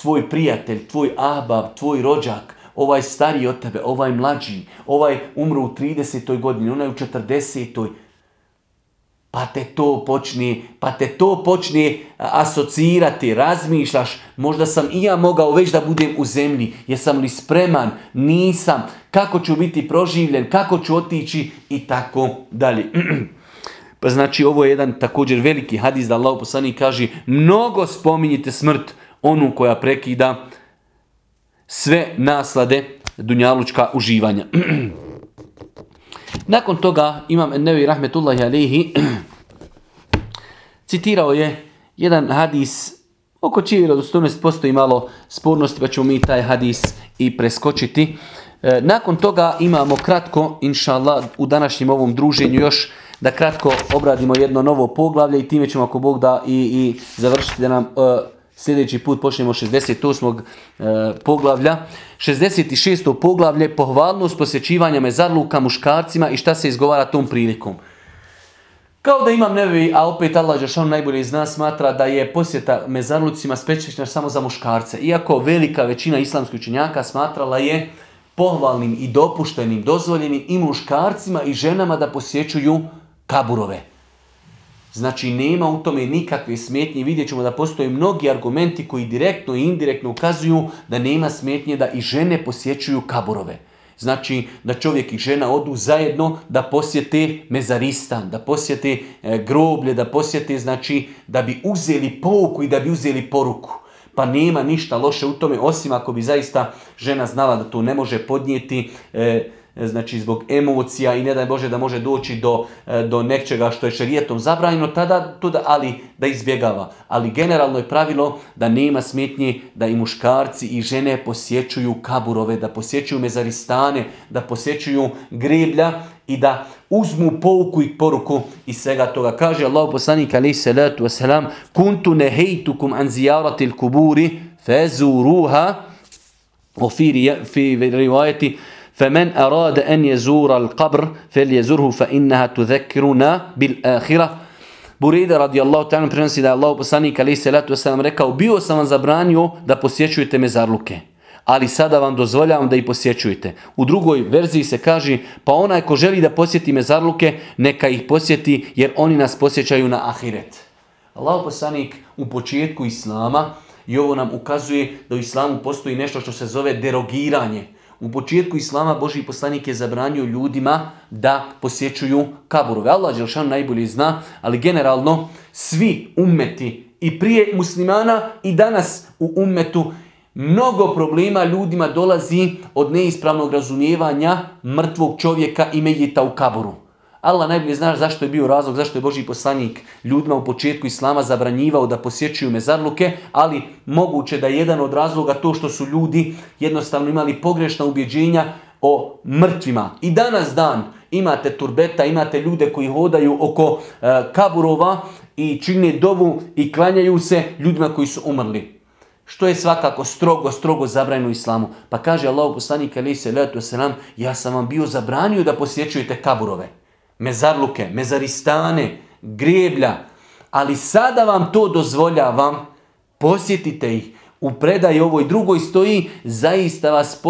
tvoj prijatelj, tvoj ahbab, tvoj rođak, ovaj stariji od tebe, ovaj mlađi, ovaj umru u 30. godini, onaj u 40. Pa te to počne, pa te to počne asocirati, razmišljaš, možda sam i ja mogao već da budem u zemlji, jesam li spreman, nisam, kako ću biti proživljen, kako ću otići i tako dalje. Pa znači ovo je jedan također veliki hadis da Allah poslanik kaže mnogo spominjite smrt, onu koja prekida sve naslade dunjalučka uživanja. Nakon toga imam Nevi Rahmetullahi Alehi citirao je jedan hadis oko čije vjerodostojnosti postoji malo spornosti pa ćemo mi taj hadis i preskočiti. E, nakon toga imamo kratko, inša Allah, u današnjem ovom druženju još da kratko obradimo jedno novo poglavlje i time ćemo ako Bog da i, i završiti da nam uh, sljedeći put počnemo 68. Uh, poglavlja. 66. poglavlje pohvalnost posjećivanja mezarluka muškarcima i šta se izgovara tom prilikom. Kao da imam nevi, a opet Allah Žešan najbolje iz nas smatra da je posjeta mezarlucima specifična samo za muškarce. Iako velika većina islamskih učenjaka smatrala je pohvalnim i dopuštenim, dozvoljenim i muškarcima i ženama da posjećuju kaburove. Znači nema u tome nikakve smetnje. Vidjet ćemo da postoje mnogi argumenti koji direktno i indirektno ukazuju da nema smetnje da i žene posjećuju kaburove. Znači da čovjek i žena odu zajedno da posjete mezaristan, da posjete e, groblje, da posjete, znači da bi uzeli pouku i da bi uzeli poruku. Pa nema ništa loše u tome, osim ako bi zaista žena znala da to ne može podnijeti, e, znači zbog emocija i ne daj Bože da može doći do, e, do nečega što je šerijetom zabranjeno, tada to da, ali da izbjegava. Ali generalno je pravilo da nema smetnje da i muškarci i žene posjećuju kaburove, da posjećuju mezaristane, da posjećuju greblja i da uzmu pouku i poruku iz svega toga. Kaže Allah poslanik alaihi salatu wasalam kuntu nehejtukum an zijaratil kuburi fezuruha o fi rivajeti فمن أراد أن يزور القبر فليزوره فإنها تذكرنا بالآخرة Burida radijallahu ta'ala prenosi da je Allah poslanik ali se letu sam rekao bio sam vam zabranio da posjećujete mezarluke ali sada vam dozvoljavam da ih posjećujete. U drugoj verziji se kaže pa onaj ko želi da posjeti mezarluke neka ih posjeti jer oni nas posjećaju na ahiret. Allah poslanik u početku islama i ovo nam ukazuje da u islamu postoji nešto što se zove derogiranje. U početku Islama Boži poslanik je zabranio ljudima da posjećuju kaburove. Allah Đelšan najbolje zna, ali generalno svi ummeti i prije muslimana i danas u ummetu Mnogo problema ljudima dolazi od neispravnog razumijevanja mrtvog čovjeka i medjeta u kaboru. Allah najbolje zna zašto je bio razlog, zašto je Boži poslanik ljudima u početku Islama zabranjivao da posjećuju mezarluke, ali moguće da je jedan od razloga to što su ljudi jednostavno imali pogrešna ubjeđenja o mrtvima. I danas dan imate turbeta, imate ljude koji hodaju oko e, kaburova i čine dovu i klanjaju se ljudima koji su umrli. Što je svakako strogo, strogo zabranjeno islamu. Pa kaže Allah poslanik ali se letu selam, ja sam vam bio zabranio da posjećujete kaburove. Mezarluke, mezaristane, greblja. Ali sada vam to dozvoljavam, posjetite ih. U predaji ovoj drugoj stoji, zaista vas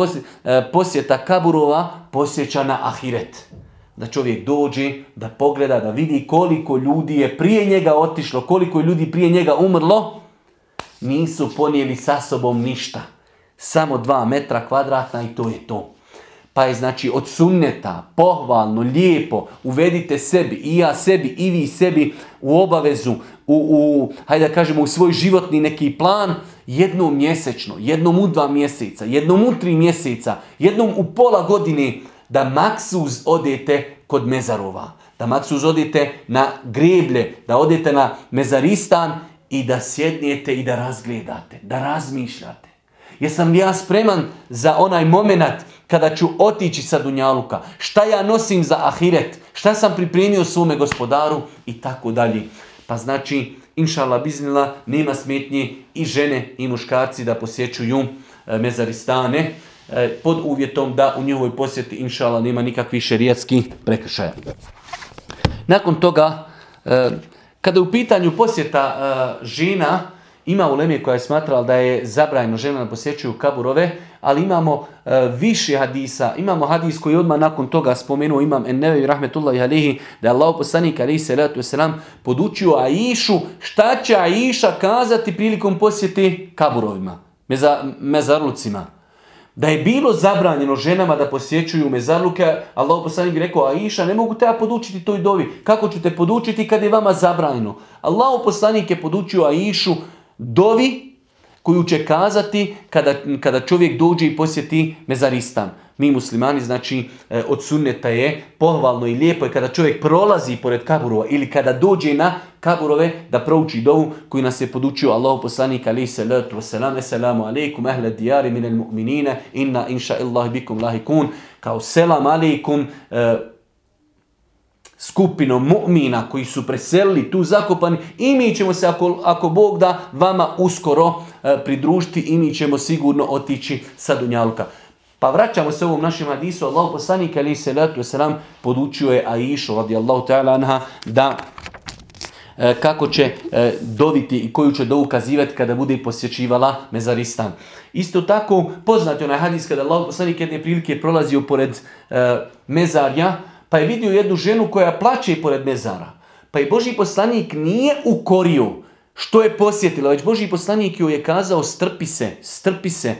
e, posjeta kaburova posjeća na ahiret. Da čovjek dođe, da pogleda, da vidi koliko ljudi je prije njega otišlo, koliko je ljudi prije njega umrlo, nisu ponijeli sa sobom ništa. Samo dva metra kvadratna i to je to. Pa je znači od sunneta, pohvalno, lijepo, uvedite sebi, i ja sebi, i vi sebi u obavezu, u, u hajde da kažemo, u svoj životni neki plan, jednom mjesečno, jednom u dva mjeseca, jednom u tri mjeseca, jednom u pola godine, da maksuz odete kod mezarova, da maksuz odete na greblje, da odete na mezaristan i da sjednijete i da razgledate, da razmišljate. Jesam li ja spreman za onaj moment kada ću otići sa Dunjaluka? Šta ja nosim za ahiret? Šta sam pripremio svome gospodaru? I tako dalje. Pa znači, inšala biznila, nema smetnje i žene i muškarci da posjećuju e, mezaristane e, pod uvjetom da u njihovoj posjeti inšala nema nikakvih šerijatskih prekršaja. Nakon toga, e, kada u pitanju posjeta žena, ima uleme koja je smatrala da je zabrajno žena da posjećuju kaburove, ali imamo e, više hadisa. Imamo hadis koji odmah nakon toga spomenuo imam Ennevi rahmetullahi alihi da je Allah poslanik alihi salatu wasalam podučio Aishu šta će Aisha kazati prilikom posjeti kaburovima, meza, mezarlucima. Da je bilo zabranjeno ženama da posjećuju mezarluke, Allah poslanik rekao, Aisha, ne mogu te ja podučiti toj dovi. Kako ću te podučiti kad je vama zabranjeno? Allah poslanik je podučio Aishu dovi koju će kazati kada, kada čovjek dođe i posjeti mezaristan. Mi muslimani, znači, e, od sunneta je pohvalno i lijepo je kada čovjek prolazi pored kaburova ili kada dođe na kaburove da prouči dovu koju nas je podučio Allahu poslanik ali se wasalam, selamu alaikum, ahle dijari minel mu'minine, inna inša illahi bikum lahikun, kao selam alaikum, e, skupinom mu'mina koji su preselili tu zakopani i mi ćemo se ako, ako Bog da vama uskoro e, pridružiti i mi ćemo sigurno otići sa Dunjalka. Pa vraćamo se ovom našem hadisu. Allah poslanik ali se letu selam podučio je Aishu radijallahu ta'ala anha da e, kako će e, doviti i koju će doukazivati kada bude posjećivala mezaristan. Isto tako poznati onaj hadis kada Allah poslanik jedne prilike prolazio pored e, mezarja pa je vidio jednu ženu koja plaće pored mezara. Pa i Boži poslanik nije ukorio što je posjetila, već Boži poslanik joj je kazao strpi se, strpi se.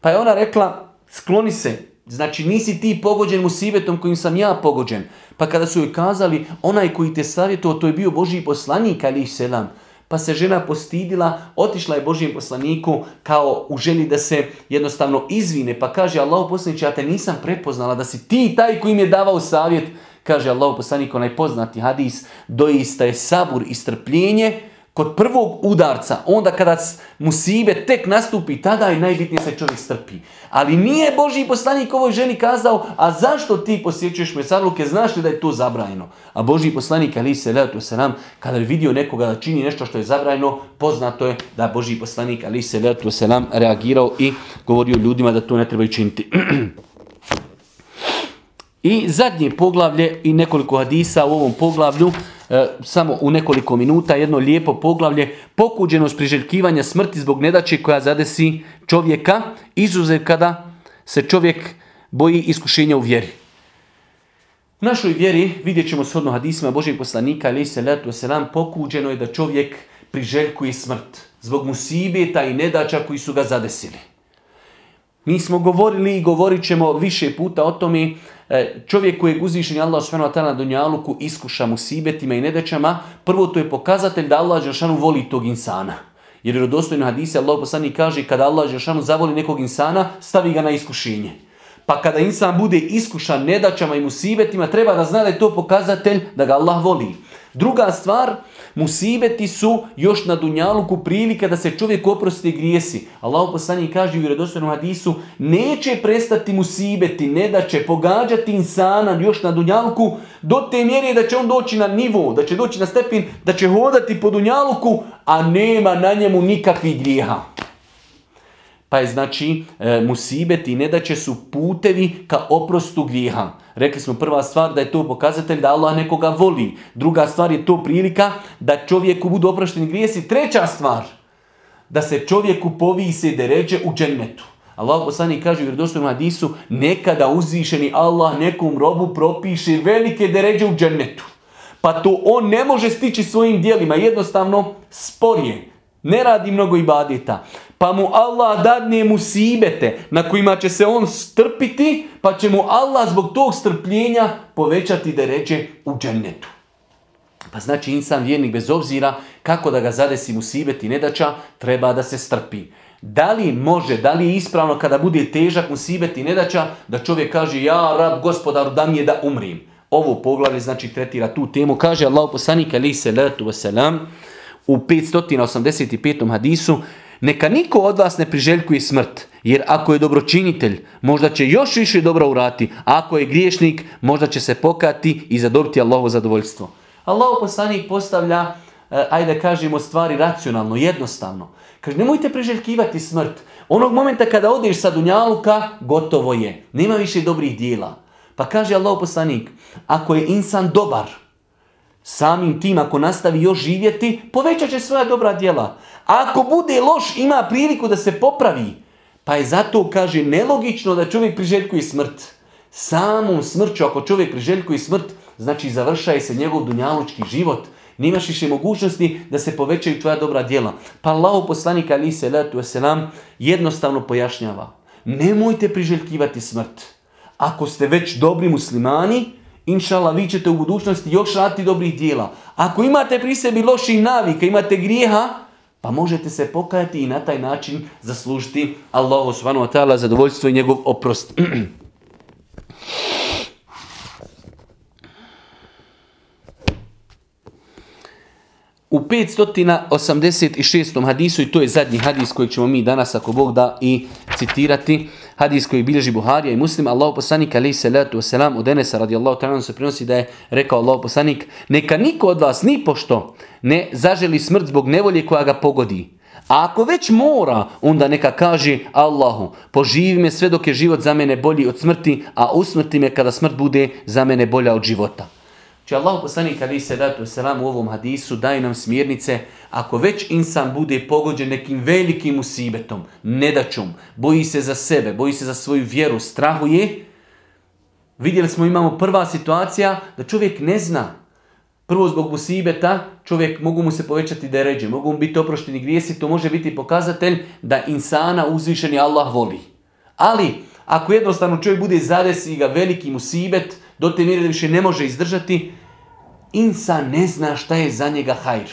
Pa je ona rekla skloni se, znači nisi ti pogođen mu sivetom kojim sam ja pogođen. Pa kada su joj kazali onaj koji te savjetovao, to je bio Boži poslanik, ali selam pa se žena postidila, otišla je Božijem poslaniku kao u želji da se jednostavno izvine, pa kaže Allah poslaniče, ja te nisam prepoznala da si ti taj koji mi je davao savjet, kaže Allah poslanik, onaj poznati hadis, doista je sabur i strpljenje, kod prvog udarca, onda kada mu sibe tek nastupi, tada je najbitnije se čovjek strpi. Ali nije Boži poslanik ovoj ženi kazao, a zašto ti posjećuješ mesarluke, znaš li da je to zabranjeno? A Boži poslanik, ali se letu se nam, kada je vidio nekoga da čini nešto što je zabranjeno, poznato je da Boži poslanik, ali se letu se nam, reagirao i govorio ljudima da to ne trebaju činiti. I zadnje poglavlje i nekoliko hadisa u ovom poglavlju, E, samo u nekoliko minuta jedno lijepo poglavlje pokuđenost priželjkivanja smrti zbog nedaće koja zadesi čovjeka, izuzev kada se čovjek boji iskušenja u vjeri. U našoj vjeri vidjet ćemo shodno hadisima Božeg poslanika ali se letu selam pokuđeno je da čovjek priželjkuje smrt zbog musibeta i nedača koji su ga zadesili. Mi smo govorili i govorit ćemo više puta o tome E, čovjek kojeg uzvišen je Allah s.w.t. na dunjaluku iskuša mu sibetima i nedećama, prvo to je pokazatelj da Allah Žešanu voli tog insana. Jer vjerodostojno hadise Allah poslanik kaže kada Allah Žešanu zavoli nekog insana, stavi ga na iskušenje. Pa kada insan bude iskušan nedaćama i musibetima, treba da zna da je to pokazatelj da ga Allah voli. Druga stvar, musibeti su još na dunjaluku prilike da se čovjek oprosti grijesi. Allah poslanik kaže u vjerodostojnom hadisu, neće prestati musibeti, ne da će pogađati insana još na dunjaluku do te mjere da će on doći na nivo, da će doći na stepin, da će hodati po dunjaluku, a nema na njemu nikakvih grijeha. Pa je znači e, musibeti i nedaće su putevi ka oprostu grijeha. Rekli smo prva stvar da je to pokazatelj da Allah nekoga voli. Druga stvar je to prilika da čovjeku budu oprošteni grijesi. Treća stvar, da se čovjeku povise deređe u džennetu. Allah poslanik kaže u vjerodostojnom hadisu, nekada uzvišeni Allah nekom robu propiše velike deređe u džennetu. Pa to on ne može stići svojim dijelima, jednostavno sporije. Ne radi mnogo ibadeta pa mu Allah dadne musibete na kojima će se on strpiti, pa će mu Allah zbog tog strpljenja povećati da reče u džennetu. Pa znači insan vjernik bez obzira kako da ga zadesi musibet i nedača, treba da se strpi. Da li može, da li je ispravno kada bude težak musibet i nedača, da čovjek kaže ja rab gospodaru da mi je da umrim. Ovo poglavlje znači tretira tu temu. Kaže Allah poslanik ali se letu wasalam u 585. hadisu neka niko od vas ne priželjkuje smrt, jer ako je dobročinitelj, možda će još više dobro urati, a ako je griješnik, možda će se pokati i zadobiti Allahovo zadovoljstvo. Allah poslanik postavlja, e, ajde kažemo, stvari racionalno, jednostavno. Kaže, nemojte priželjkivati smrt. Onog momenta kada odeš sa Dunjaluka, gotovo je. Nema više dobrih dijela. Pa kaže Allah poslanik, ako je insan dobar, samim tim ako nastavi još živjeti, povećat će svoja dobra djela. A ako bude loš, ima priliku da se popravi. Pa je zato, kaže, nelogično da čovjek priželjkuje smrt. Samom smrću, ako čovjek priželjkuje smrt, znači završaje se njegov dunjalučki život. Nimaš više mogućnosti da se povećaju tvoja dobra djela. Pa Allah poslanik ali se letu selam jednostavno pojašnjava. Nemojte priželjkivati smrt. Ako ste već dobri muslimani, inšala, vi ćete u budućnosti još raditi dobrih dijela. Ako imate pri sebi loši navika, imate grijeha, pa možete se pokajati i na taj način zaslužiti Allahu subhanahu wa ta'ala zadovoljstvo i njegov oprost. U 586. hadisu, i to je zadnji hadis koji ćemo mi danas, ako Bog da, i citirati, hadis koji bilježi Buharija i Muslim, Allah poslanik alaih salatu wasalam od Enesa radijallahu ta'ala se prenosi da je rekao Allah poslanik, neka niko od vas ni pošto ne zaželi smrt zbog nevolje koja ga pogodi. A ako već mora, onda neka kaže Allahu, poživi me sve dok je život za mene bolji od smrti, a usmrti me kada smrt bude za mene bolja od života. Če Allah poslanik ali se datu selam u ovom hadisu daje nam smjernice, ako već insan bude pogođen nekim velikim usibetom, nedačom, boji se za sebe, boji se za svoju vjeru, strahuje, vidjeli smo imamo prva situacija da čovjek ne zna. Prvo zbog musibeta čovjek mogu mu se povećati deređe, mogu mu biti oprošteni grijesi, to može biti pokazatelj da insana uzvišeni Allah voli. Ali, ako jednostavno čovjek bude zadesi ga veliki musibet, do te mjere da više ne može izdržati, insan ne zna šta je za njega hajr.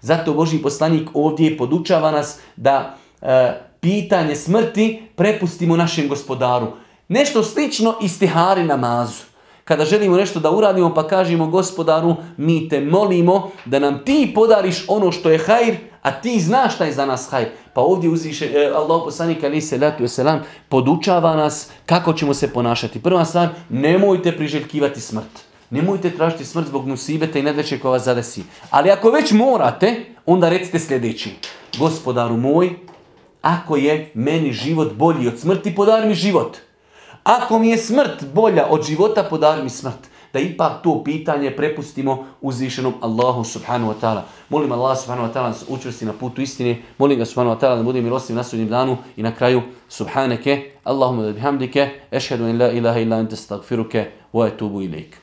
Zato Boži poslanik ovdje podučava nas da e, pitanje smrti prepustimo našem gospodaru. Nešto slično istihari namazu. Kada želimo nešto da uradimo pa kažemo gospodaru mi te molimo da nam ti podariš ono što je hajr, a ti znaš šta je za nas hajr. Pa ovdje uzviše, e, Allah poslanik ali se letu selam podučava nas kako ćemo se ponašati. Prva stvar, nemojte priželjkivati smrt. Nemojte tražiti smrt zbog musibeta i nedeće koja vas zadesi. Ali ako već morate, onda recite sljedeći. Gospodaru moj, ako je meni život bolji od smrti, podari mi život. Ako mi je smrt bolja od života, podari mi smrt da ipak to pitanje prepustimo uzvišenom Allahu subhanahu wa ta'ala. Molim Allah subhanahu wa ta'ala da učvrsti na putu istine. Molim ga subhanahu wa ta'ala da bude milostiv na sudnjem danu i na kraju subhaneke. Allahumma da bihamdike. Ešhedu in la ilaha illa ente stagfiruke wa etubu ilaik.